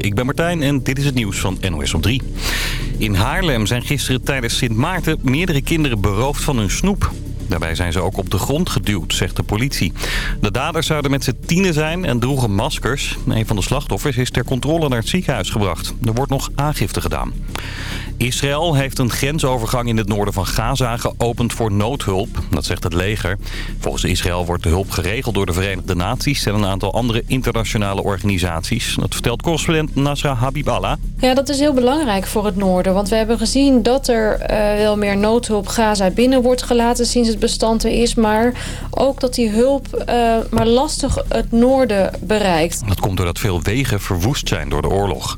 Ik ben Martijn en dit is het nieuws van NOS op 3. In Haarlem zijn gisteren tijdens Sint Maarten meerdere kinderen beroofd van hun snoep. Daarbij zijn ze ook op de grond geduwd, zegt de politie. De daders zouden met z'n tienen zijn en droegen maskers. Een van de slachtoffers is ter controle naar het ziekenhuis gebracht. Er wordt nog aangifte gedaan. Israël heeft een grensovergang in het noorden van Gaza geopend voor noodhulp. Dat zegt het leger. Volgens Israël wordt de hulp geregeld door de Verenigde Naties... en een aantal andere internationale organisaties. Dat vertelt correspondent Nasra Habiballah. Ja, dat is heel belangrijk voor het noorden. Want we hebben gezien dat er uh, wel meer noodhulp Gaza binnen wordt gelaten... sinds het bestand er is. Maar ook dat die hulp uh, maar lastig het noorden bereikt. Dat komt doordat veel wegen verwoest zijn door de oorlog.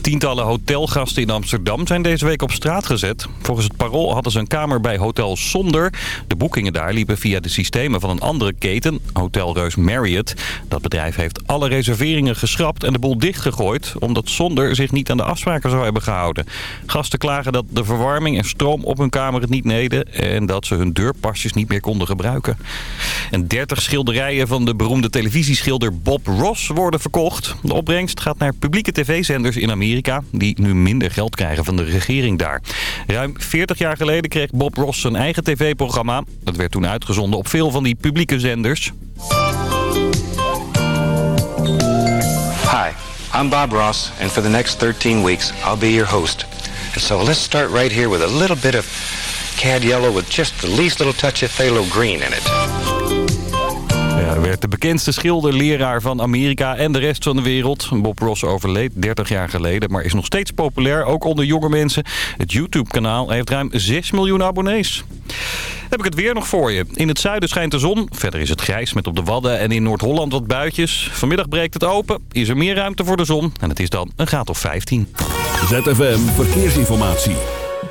Tientallen hotelgasten in Amsterdam zijn deze week op straat gezet. Volgens het parool hadden ze een kamer bij Hotel Sonder. De boekingen daar liepen via de systemen van een andere keten, hotelreus Marriott. Dat bedrijf heeft alle reserveringen geschrapt en de boel dichtgegooid... omdat Sonder zich niet aan de afspraken zou hebben gehouden. Gasten klagen dat de verwarming en stroom op hun kamer het niet deden... en dat ze hun deurpasjes niet meer konden gebruiken. En 30 schilderijen van de beroemde televisieschilder Bob Ross worden verkocht. De opbrengst gaat naar publieke tv-zenders in Amerika... die nu minder geld krijgen van de regering daar. Ruim 40 jaar geleden kreeg Bob Ross zijn eigen tv-programma. Dat werd toen uitgezonden op veel van die publieke zenders. Hi, I'm Bob Ross and for the next 13 weeks I'll be your host. So let's start right here with a little bit of cad yellow with just the least little touch of phthalo green in it. Ja, werd de bekendste schilder, leraar van Amerika en de rest van de wereld. Bob Ross overleed 30 jaar geleden, maar is nog steeds populair, ook onder jonge mensen. Het YouTube-kanaal heeft ruim 6 miljoen abonnees. Heb ik het weer nog voor je. In het zuiden schijnt de zon. Verder is het grijs met op de Wadden en in Noord-Holland wat buitjes. Vanmiddag breekt het open. Is er meer ruimte voor de zon. En het is dan een graad of 15. ZFM Verkeersinformatie.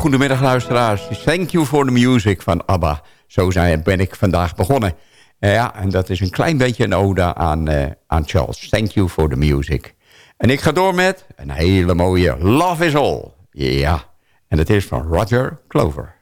Ja, een hele goede middag luisteraars. Thank you for the music van ABBA. Zo zijn, ben ik vandaag begonnen. Eh, ja, en dat is een klein beetje een ode aan, eh, aan Charles. Thank you for the music. En ik ga door met een hele mooie Love is All. Ja, en het is van Roger Clover.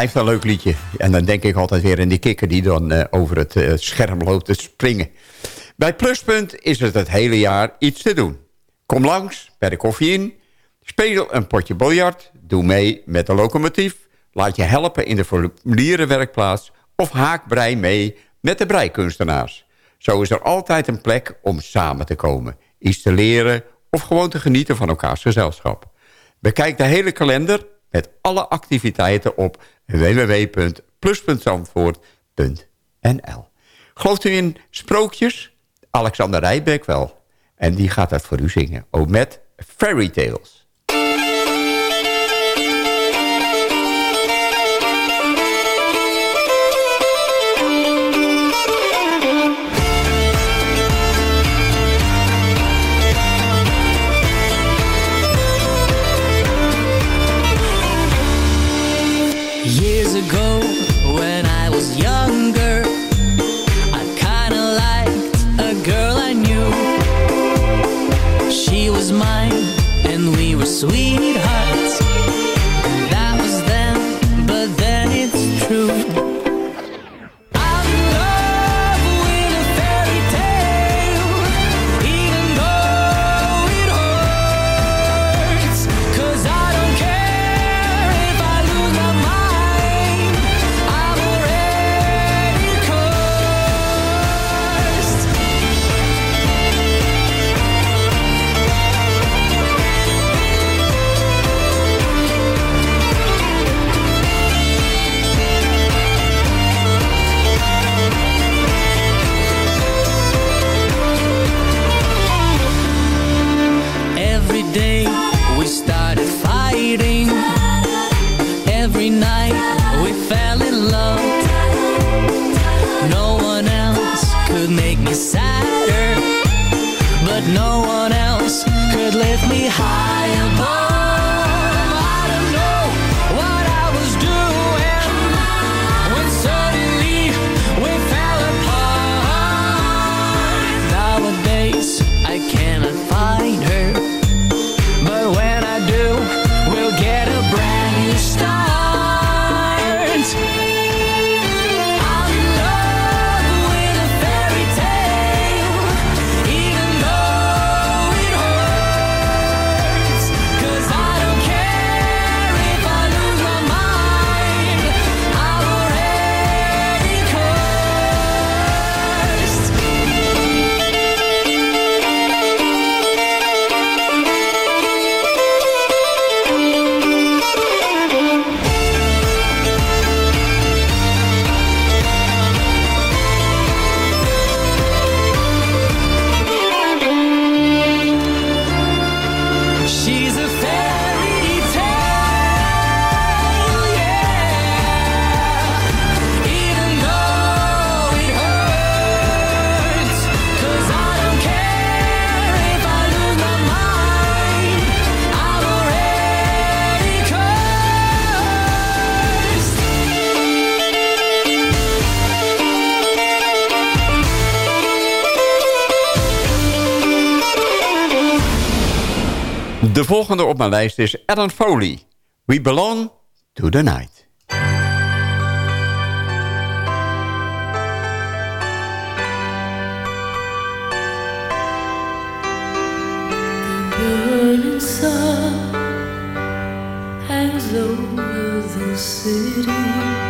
Blijft een leuk liedje. En dan denk ik altijd weer aan die kikker die dan eh, over het eh, scherm loopt te springen. Bij Pluspunt is het het hele jaar iets te doen. Kom langs bij de koffie in. Speel een potje biljart. Doe mee met de locomotief. Laat je helpen in de formulierenwerkplaats. Of haak brei mee met de breikunstenaars. Zo is er altijd een plek om samen te komen. Iets te leren of gewoon te genieten van elkaars gezelschap. Bekijk de hele kalender met alle activiteiten op www.plus.zandvoort.nl Gelooft u in sprookjes? Alexander Rijbeek wel. En die gaat dat voor u zingen. Ook met Fairy Tales. Volgende op mijn lijst is Alan Foley. We belong to the night. sun hangs over the city.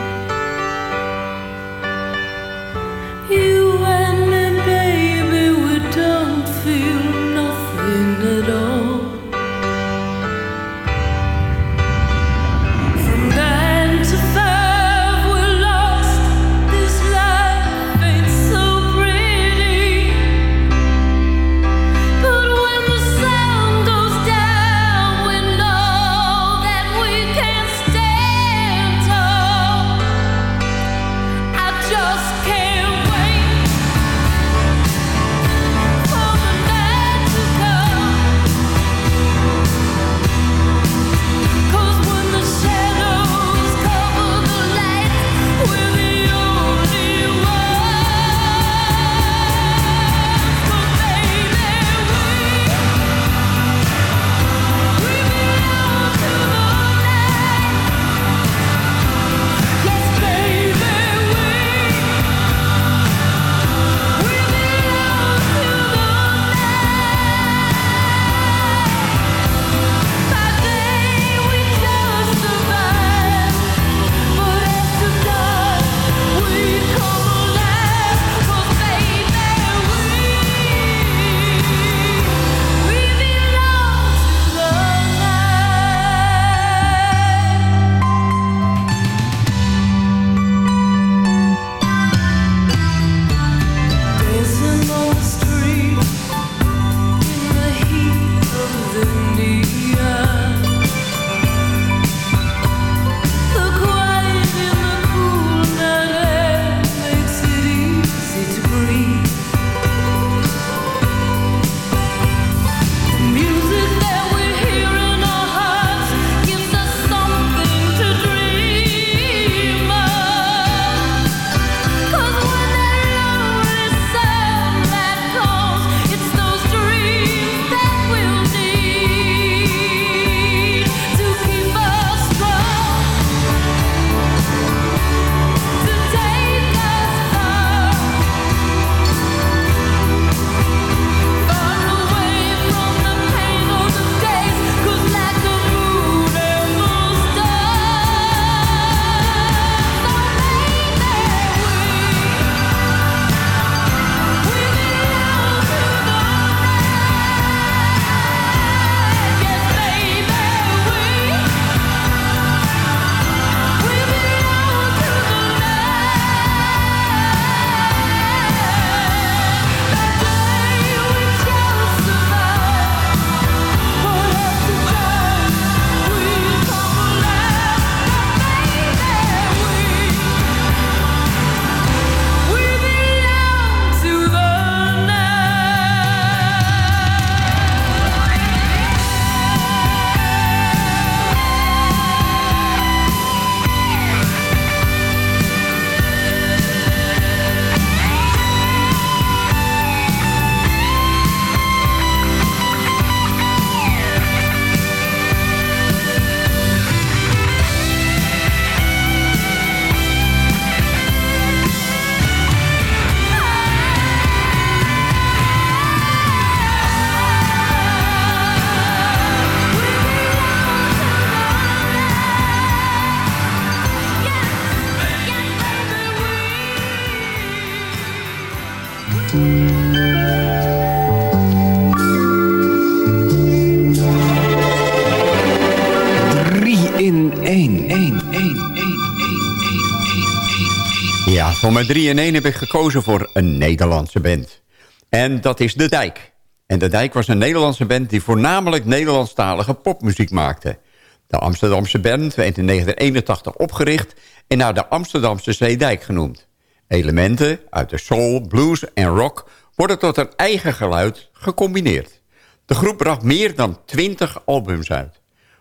3 in 1 heb ik gekozen voor een Nederlandse band. En dat is De Dijk. En De Dijk was een Nederlandse band die voornamelijk Nederlandstalige popmuziek maakte. De Amsterdamse band werd in 1981 opgericht en naar de Amsterdamse Zeedijk genoemd. Elementen uit de soul, blues en rock worden tot een eigen geluid gecombineerd. De groep bracht meer dan 20 albums uit.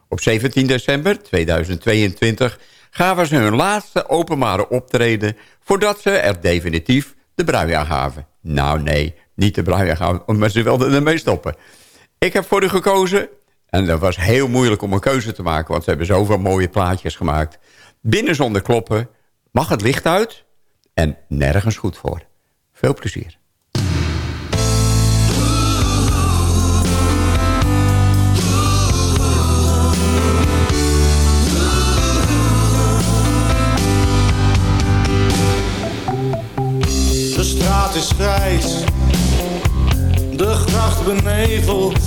Op 17 december 2022 gaven ze hun laatste openbare optreden... voordat ze er definitief de brui aan gaven. Nou nee, niet de brui aan gaven, maar ze wilden ermee stoppen. Ik heb voor u gekozen En dat was heel moeilijk om een keuze te maken... want ze hebben zoveel mooie plaatjes gemaakt. Binnen zonder kloppen, mag het licht uit... en nergens goed voor. Veel plezier. De gracht beneveld.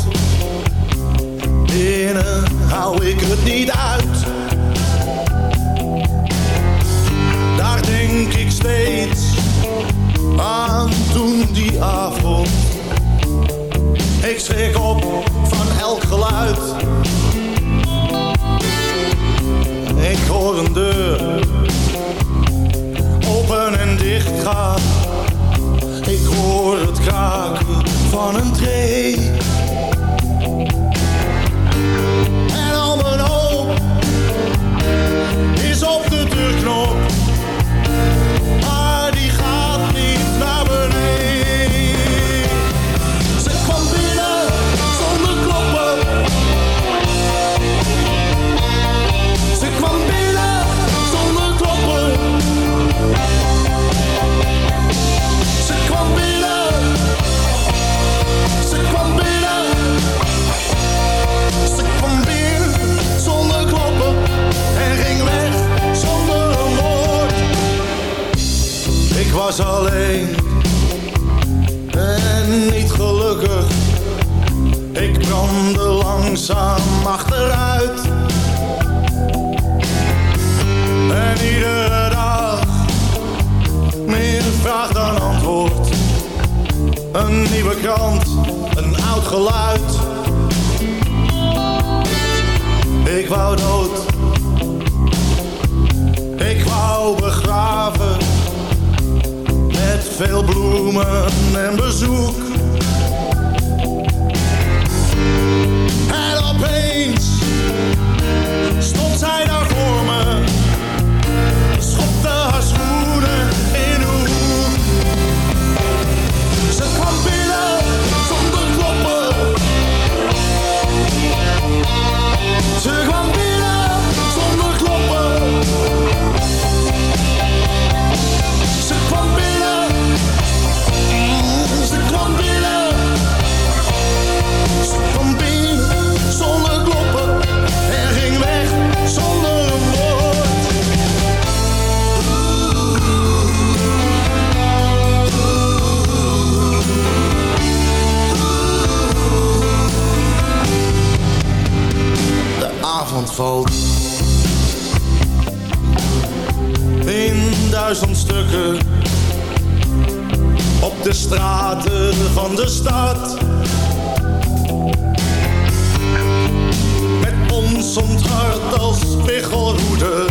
Binnen hou ik het niet uit. Daar denk ik steeds aan toen die avond. Ik schrik op van elk geluid. Ik hoor een deur open en dicht gaan. Kraken van een tree. Alleen. En niet gelukkig. Ik brandde langzaam achteruit. En iedere dag meer vraag dan antwoord. Een nieuwe krant, een oud geluid. Ik wou dood. Ik wou begraven. Veel bloemen en bezoek. En opeens stond zij daar voor me. Schopte haar schoenen in de hoek. Ze kwam binnen zonder kloppen. Ze kwam in duizend stukken op de straten van de stad. Met ons onthart als spiegelroede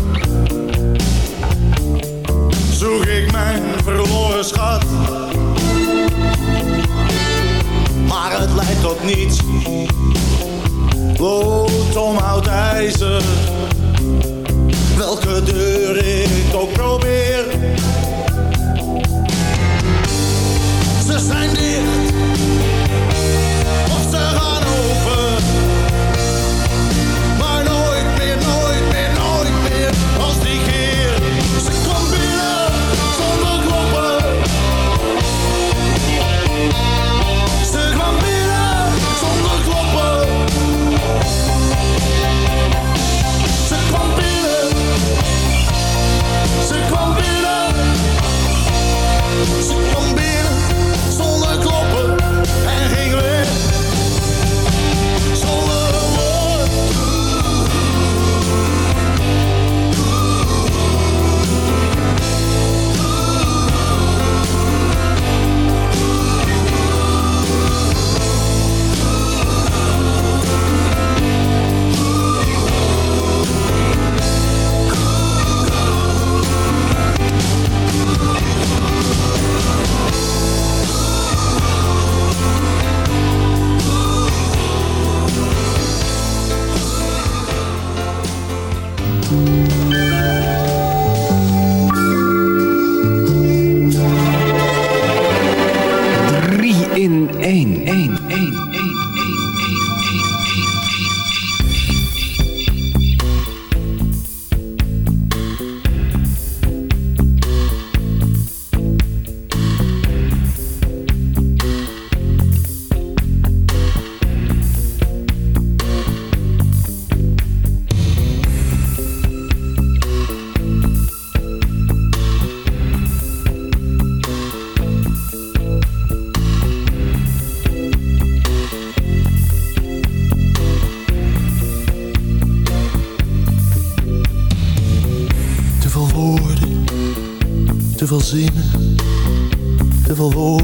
zoek ik mijn verloren schat. Maar het leidt tot niets. Lood om oud ijzer. Welke deur ik ook probeer. Ze zijn dicht.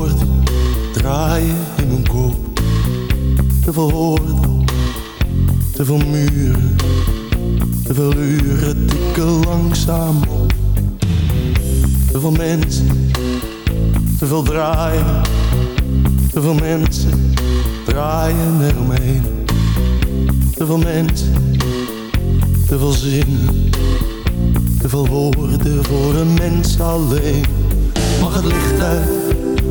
Woorden draaien in mijn kop. Te veel woorden, te veel muren, te veel uren tikken langzaam op. Te veel mensen, te veel draaien, te veel mensen draaien eromheen. Te veel mensen, te veel zinnen, te veel woorden voor een mens alleen. Mag het licht uit,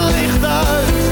Licht uit,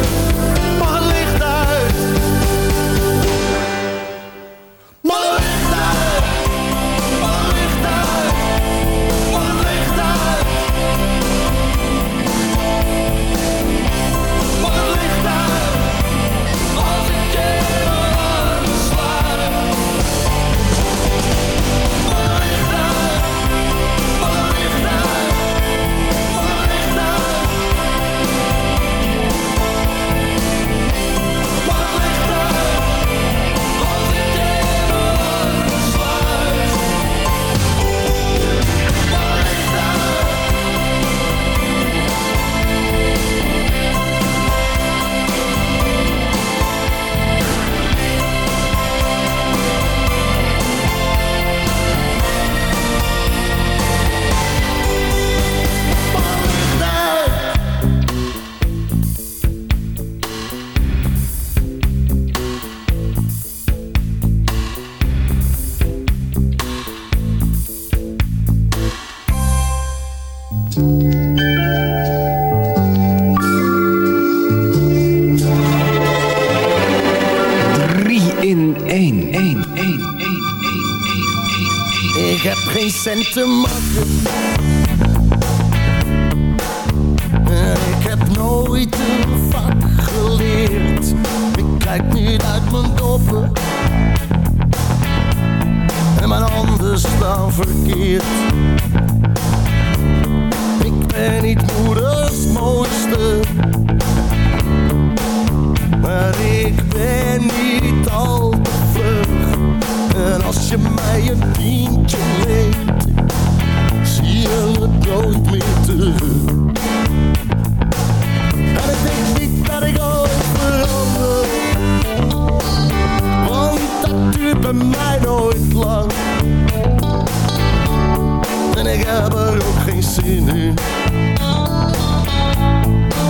1, 1, 1, 1, 1, 1, 1 Ik heb geen cent te maken. Ik heb nooit een vak geleerd. Ik kijk niet uit mijn doppen. En mijn handen staan verkeerd. Ik ben niet moeders mooiste. Maar ik ben niet al je mij een tientje leent, zie je het nooit meer terug. En ik denk niet dat ik ooit want dat duurt bij mij nooit lang. En ik heb er ook geen zin in.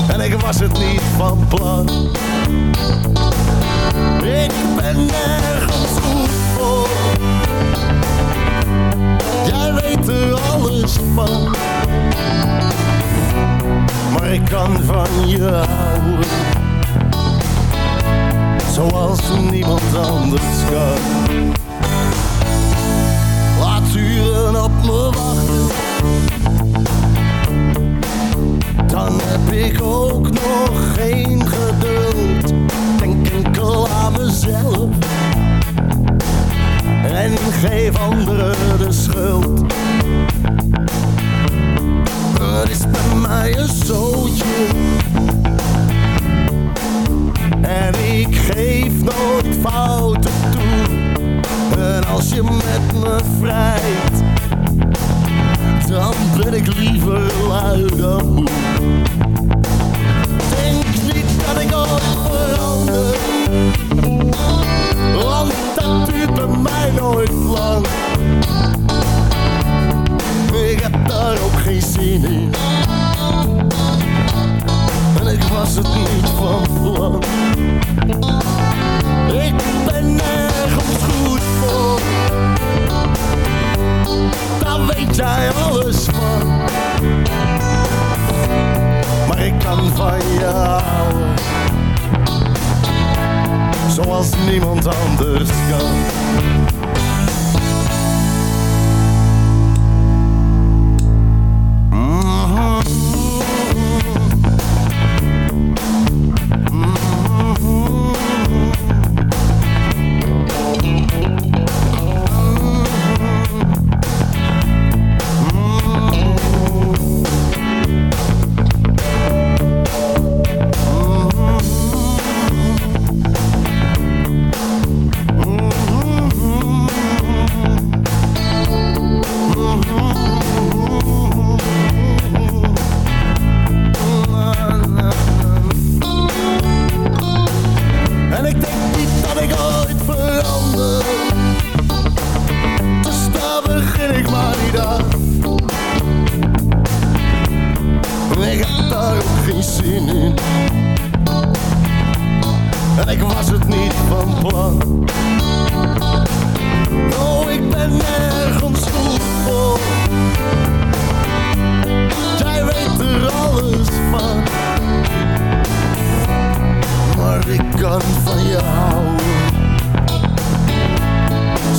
En ik was het niet van plan. Ik ben nergens goed voor. Jij weet er alles van. Maar ik kan van je houden. zoals niemand anders kan. Laat uren op me wachten, dan heb ik ook nog geen geduld. Denk enkel aan mezelf en geef anderen de schuld. Het is bij mij een zootje en ik geef nooit fouten toe. En als je met me vrijt, dan ben ik liever lui dan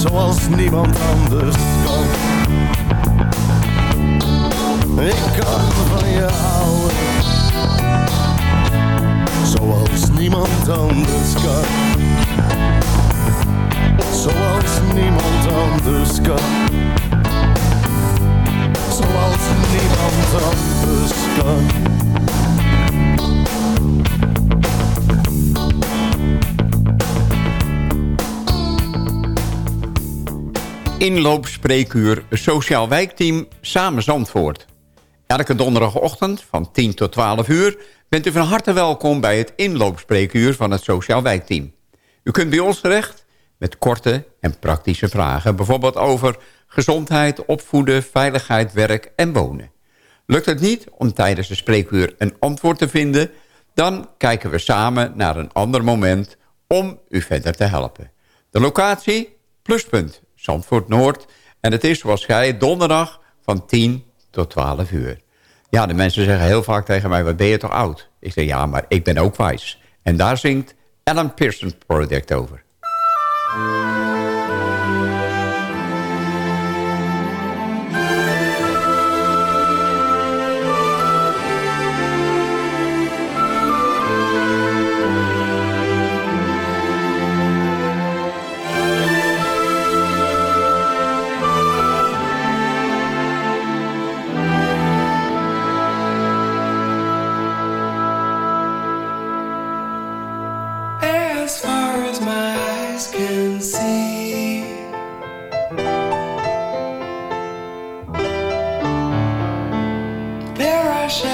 Zoals niemand anders kan. Ik kan van je houden Zoals niemand anders kan. Zoals niemand anders kan. Zoals niemand anders kan Inloopspreekuur Sociaal Wijkteam Samen Zandvoort. Elke donderdagochtend van 10 tot 12 uur bent u van harte welkom bij het inloopspreekuur van het Sociaal Wijkteam. U kunt bij ons terecht met korte en praktische vragen. Bijvoorbeeld over gezondheid, opvoeden, veiligheid, werk en wonen. Lukt het niet om tijdens de spreekuur een antwoord te vinden... dan kijken we samen naar een ander moment om u verder te helpen. De locatie? Pluspunt, Zandvoort Noord. En het is zoals gij donderdag van 10 tot 12 uur. Ja, de mensen zeggen heel vaak tegen mij, wat ben je toch oud? Ik zeg, ja, maar ik ben ook wijs. En daar zingt Alan Pearson Project over.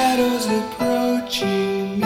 Shadows approaching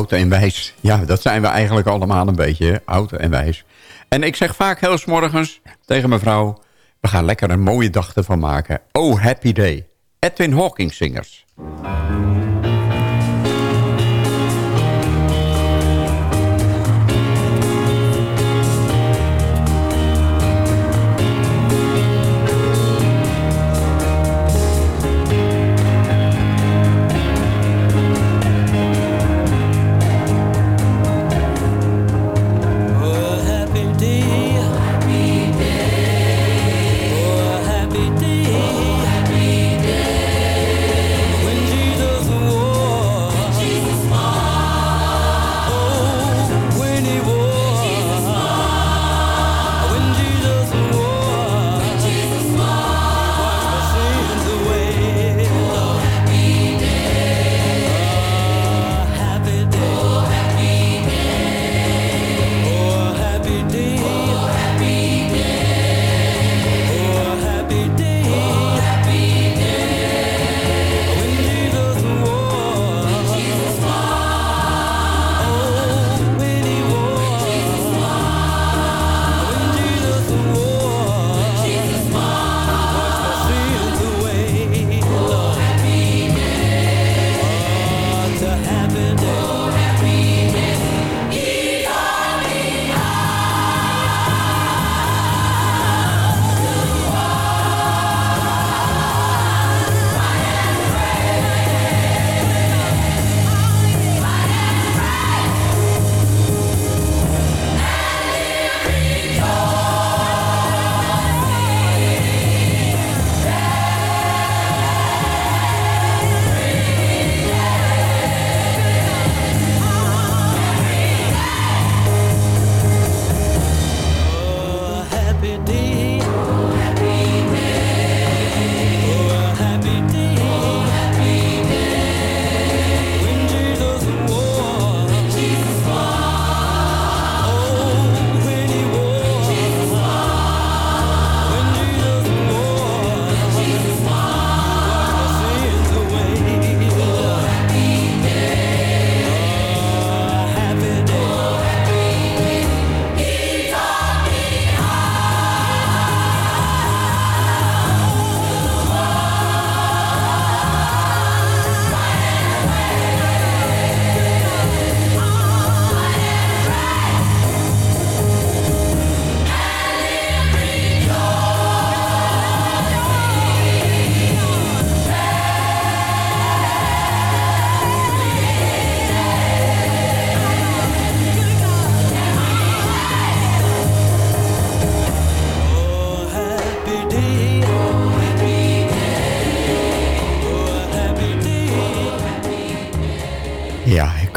oud en wijs. Ja, dat zijn we eigenlijk allemaal een beetje, oud en wijs. En ik zeg vaak heel morgens tegen mevrouw... we gaan lekker een mooie dag ervan maken. Oh, happy day. Edwin Hawking Singers.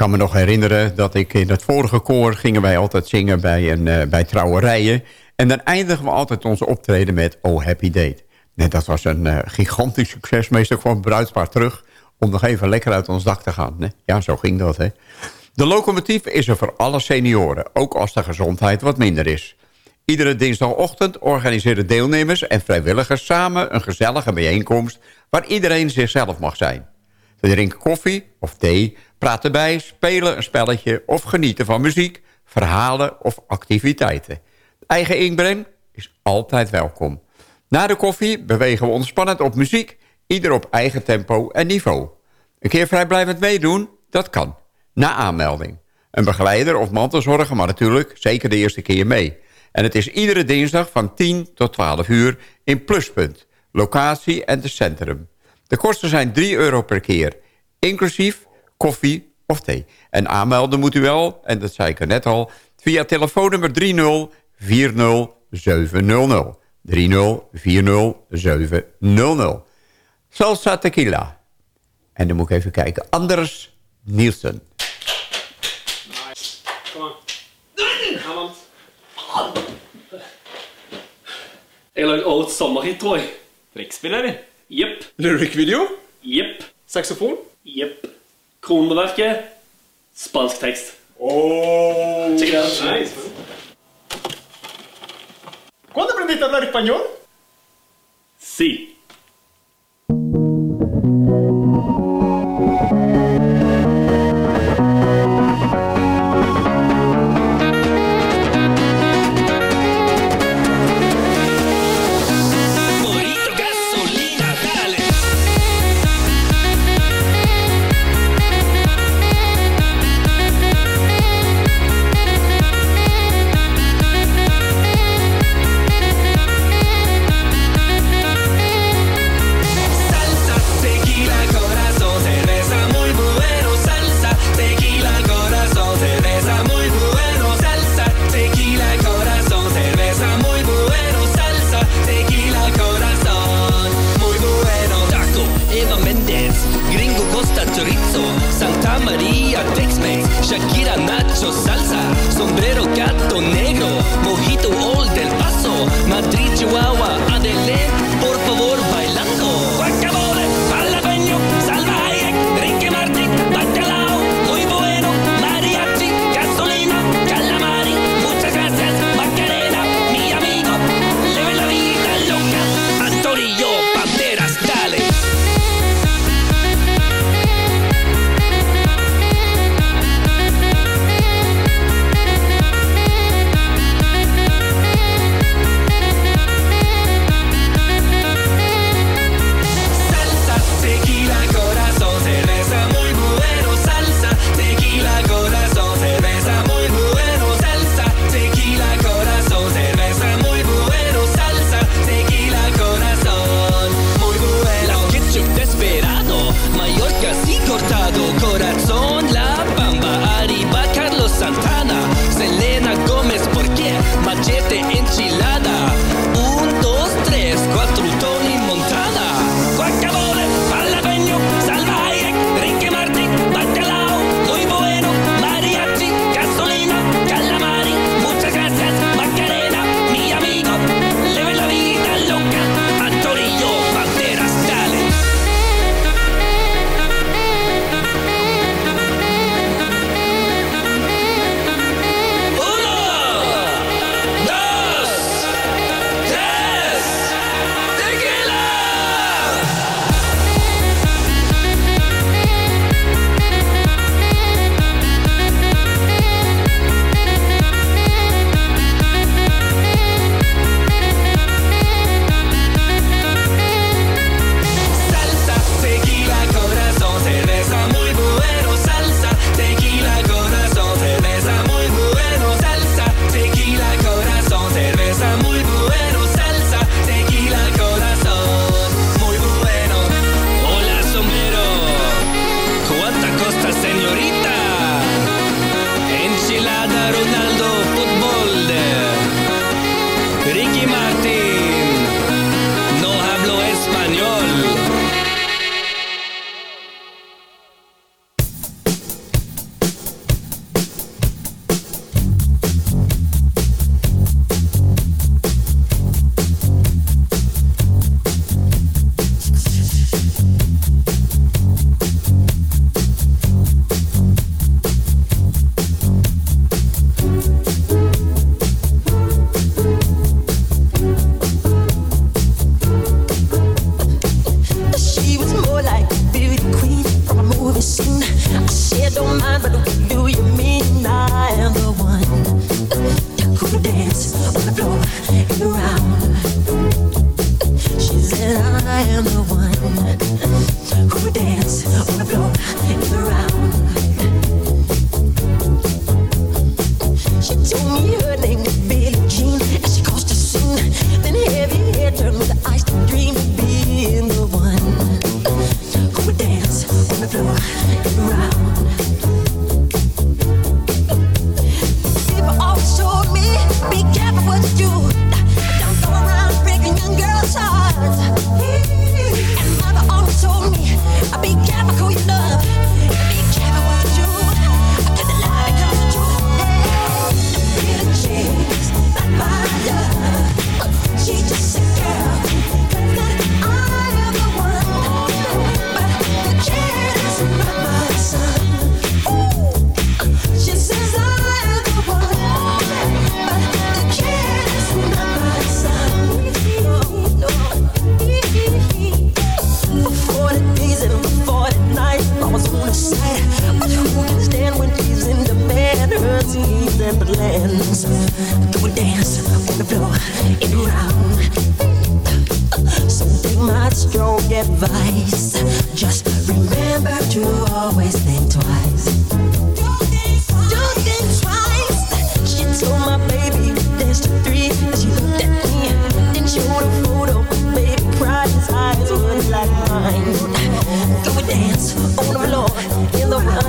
Kan me nog herinneren dat ik in het vorige koor... gingen wij altijd zingen bij, een, eh, bij trouwerijen. En dan eindigen we altijd onze optreden met Oh Happy Date. Dat was een eh, gigantisch succes. Meestal kwam het bruidspaar terug om nog even lekker uit ons dak te gaan. Ja, zo ging dat, hè. De locomotief is er voor alle senioren, ook als de gezondheid wat minder is. Iedere dinsdagochtend organiseren deelnemers en vrijwilligers samen een gezellige bijeenkomst... waar iedereen zichzelf mag zijn. Ze drinken koffie of thee, praten bij, spelen een spelletje... of genieten van muziek, verhalen of activiteiten. Eigen inbreng is altijd welkom. Na de koffie bewegen we ontspannend op muziek... ieder op eigen tempo en niveau. Een keer vrijblijvend meedoen, dat kan. Na aanmelding. Een begeleider of mantelzorger, maar natuurlijk zeker de eerste keer mee. En het is iedere dinsdag van 10 tot 12 uur in Pluspunt. Locatie en het centrum. De kosten zijn 3 euro per keer. Inclusief koffie of thee. En aanmelden moet u wel, en dat zei ik er net al... via telefoonnummer 30 40 700. 30 40 700. Salsa tequila. En dan moet ik even kijken. Anders Nielsen. Jeg lagde årets sommerhit, tror jeg. Riksspiller, eller? Jepp. Lyric-video? Jepp. Saxofon? Jepp. Kroneverket? Spansk tekst. Oh, Check it out. Nice. ¿Cuándo aprendiste a hablar español? Sí. that's all dance, oh Lord, in.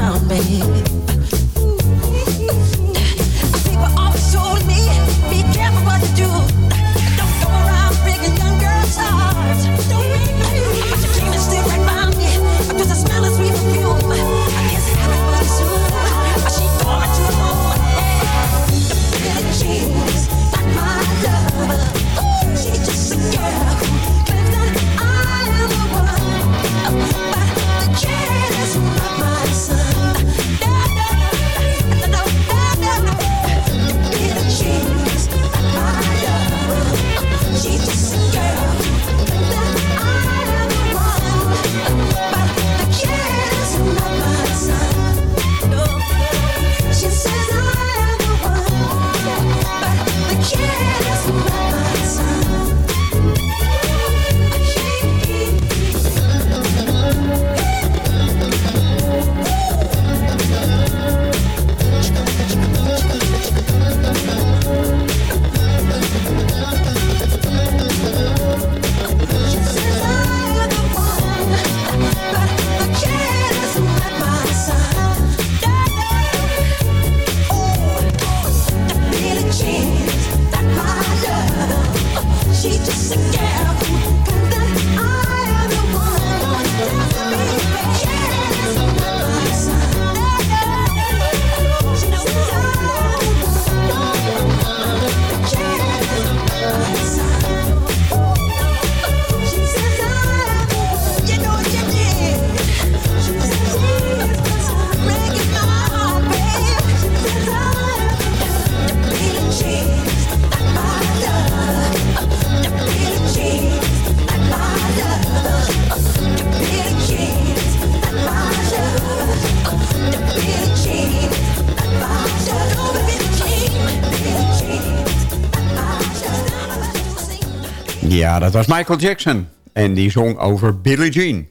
Ja, dat was Michael Jackson. En die zong over Billie Jean.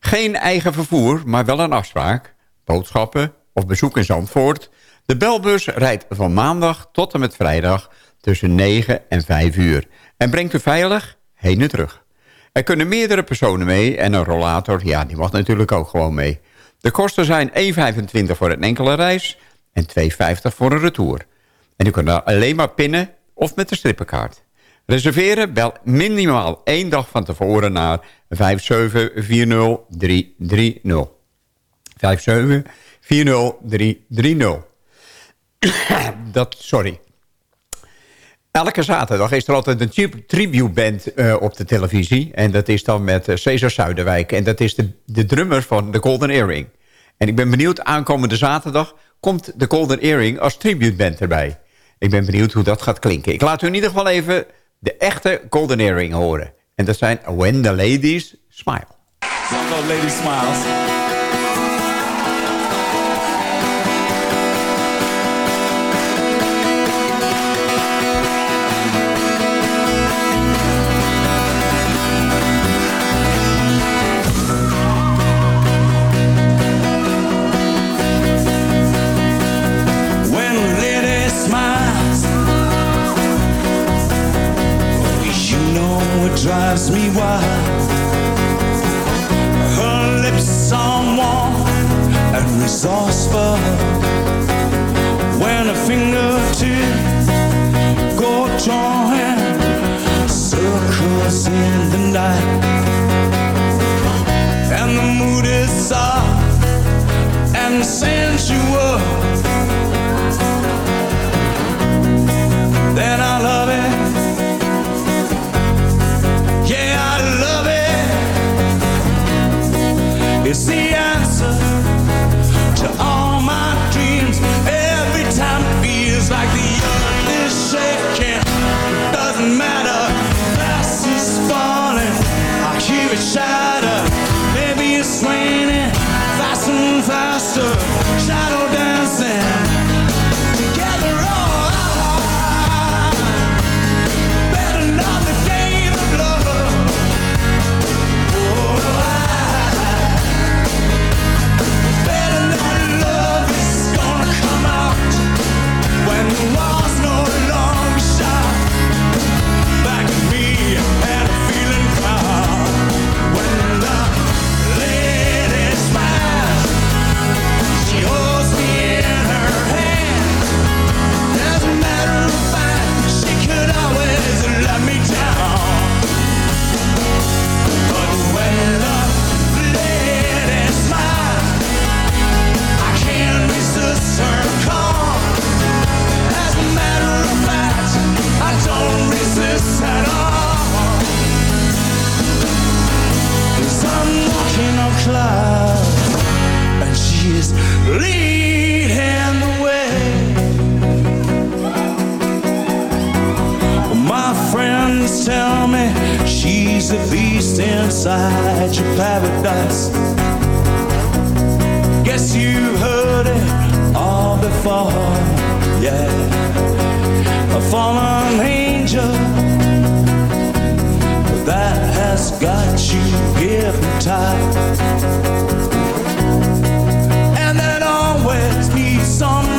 Geen eigen vervoer, maar wel een afspraak. Boodschappen of bezoek in Zandvoort. De belbus rijdt van maandag tot en met vrijdag tussen 9 en 5 uur. En brengt u veilig heen en terug. Er kunnen meerdere personen mee en een rollator, ja, die mag natuurlijk ook gewoon mee. De kosten zijn 1,25 voor een enkele reis en 2,50 voor een retour. En u kunt alleen maar pinnen of met de strippenkaart. Reserveren? Bel minimaal één dag van tevoren naar 5740330. 5740330. Dat, sorry. Elke zaterdag is er altijd een tribute band eh, op de televisie. En dat is dan met eh, Cesar Zuiderwijk. En dat is de, de drummer van de Golden Earring. En ik ben benieuwd, aankomende zaterdag komt de Golden Earring als tribute band erbij. Ik ben benieuwd hoe dat gaat klinken. Ik laat u in ieder geval even de echte goldeneering horen. En dat zijn When the Ladies Smile. The ask me why. Friends tell me she's a beast inside your paradise. Guess you heard it all before, yeah. A fallen angel that has got you hypnotized, and that always needs some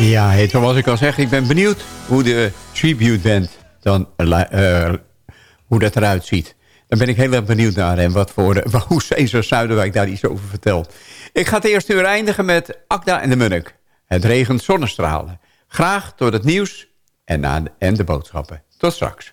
Ja, zoals ik al zeg, ik ben benieuwd hoe de tribute band dan, eh, eh, hoe dat eruit ziet. Daar ben ik heel erg benieuwd naar en wat voor, eh, hoe Cesar Zuiderwijk daar iets over vertelt. Ik ga het eerste uur eindigen met Akda en de Munnik. Het regent zonnestralen. Graag tot het nieuws en, na en de boodschappen. Tot straks.